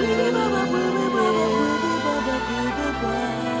Baba, Baba, Baba, Baba, Baba, Baba, Baba.